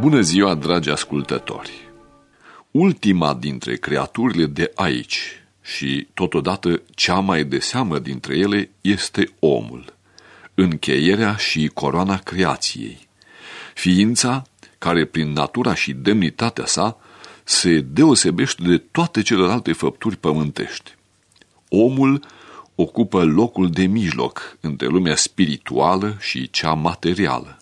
Bună ziua, dragi ascultători! Ultima dintre creaturile de aici și totodată cea mai de seamă dintre ele este omul, încheierea și coroana creației, ființa care prin natura și demnitatea sa se deosebește de toate celelalte făpturi pământești. Omul ocupă locul de mijloc între lumea spirituală și cea materială.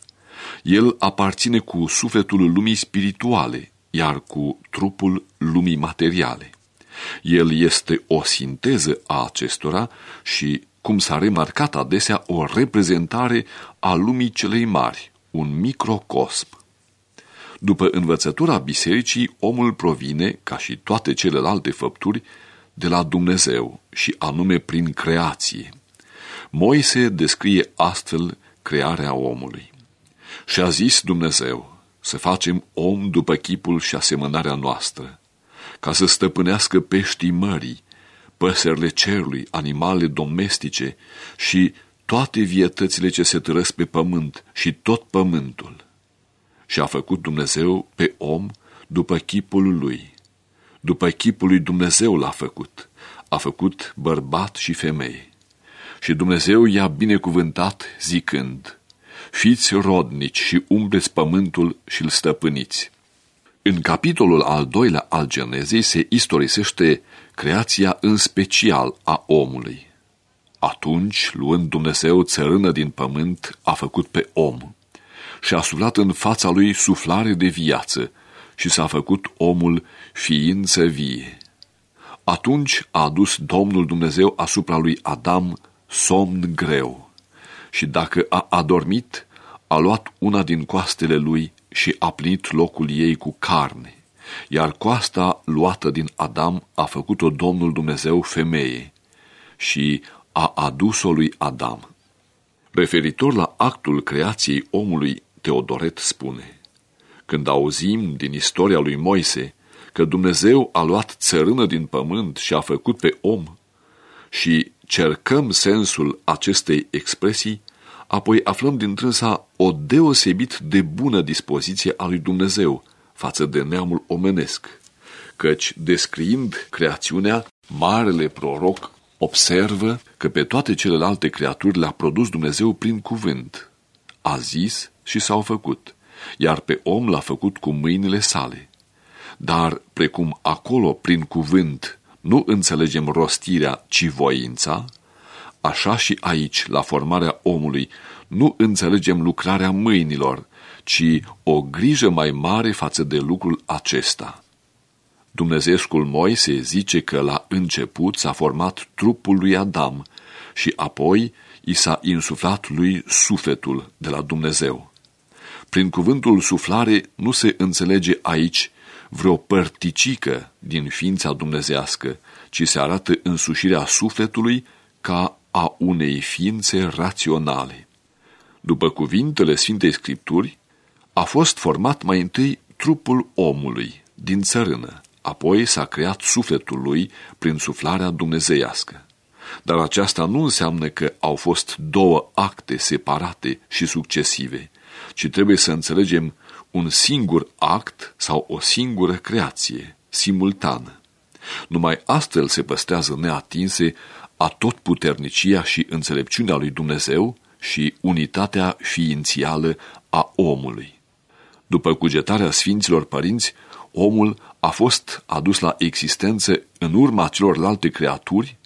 El aparține cu sufletul lumii spirituale, iar cu trupul lumii materiale. El este o sinteză a acestora și, cum s-a remarcat adesea, o reprezentare a lumii celei mari, un microcosm. După învățătura bisericii, omul provine, ca și toate celelalte făpturi, de la Dumnezeu și anume prin creație. Moise descrie astfel crearea omului. Și a zis Dumnezeu să facem om după chipul și asemănarea noastră, ca să stăpânească peștii mării, păsările cerului, animale domestice și toate vietățile ce se trăsc pe pământ și tot pământul. Și a făcut Dumnezeu pe om după chipul lui. După chipul lui Dumnezeu l-a făcut. A făcut bărbat și femeie. Și Dumnezeu i-a binecuvântat zicând, Fiți rodnici și umbleți pământul și îl stăpâniți. În capitolul al doilea al Genezei se istorisește creația în special a omului. Atunci, luând Dumnezeu țărână din pământ, a făcut pe om și a suflat în fața lui suflare de viață și s-a făcut omul ființă vie. Atunci a adus Domnul Dumnezeu asupra lui Adam somn greu și dacă a adormit, a luat una din coastele lui și a plinit locul ei cu carne, iar coasta luată din Adam a făcut-o Domnul Dumnezeu femeie și a adus-o lui Adam. Referitor la actul creației omului, Teodoret spune, Când auzim din istoria lui Moise că Dumnezeu a luat țărână din pământ și a făcut pe om și cercăm sensul acestei expresii, apoi aflăm din trânsa o deosebit de bună dispoziție a lui Dumnezeu față de neamul omenesc, căci, descriind creațiunea, marele proroc observă că pe toate celelalte creaturi le-a produs Dumnezeu prin cuvânt. A zis și s-au făcut, iar pe om l-a făcut cu mâinile sale. Dar, precum acolo, prin cuvânt, nu înțelegem rostirea, ci voința, așa și aici, la formarea omului, nu înțelegem lucrarea mâinilor, ci o grijă mai mare față de lucrul acesta. Dumnezeescul Moise zice că la început s-a format trupul lui Adam și apoi i s-a insuflat lui sufletul de la Dumnezeu. Prin cuvântul suflare nu se înțelege aici vreo părticică din ființa dumnezească, ci se arată însușirea sufletului ca a unei ființe raționale. După cuvintele Sfintei Scripturi, a fost format mai întâi trupul omului din țărână, apoi s-a creat sufletul lui prin suflarea dumnezeiască. Dar aceasta nu înseamnă că au fost două acte separate și succesive, ci trebuie să înțelegem un singur act sau o singură creație, simultană. Numai astfel se păstrează neatinse a tot puternicia și înțelepciunea lui Dumnezeu și unitatea ființială a omului. După cugetarea Sfinților Părinți, omul a fost adus la existență în urma celorlalte creaturi,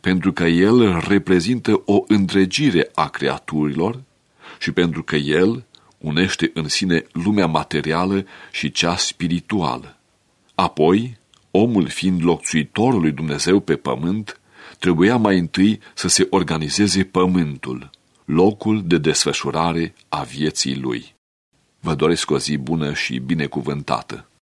pentru că el reprezintă o întregire a creaturilor și pentru că el unește în sine lumea materială și cea spirituală. Apoi, omul fiind locțuitorul lui Dumnezeu pe pământ, trebuia mai întâi să se organizeze pământul, locul de desfășurare a vieții lui. Vă doresc o zi bună și binecuvântată!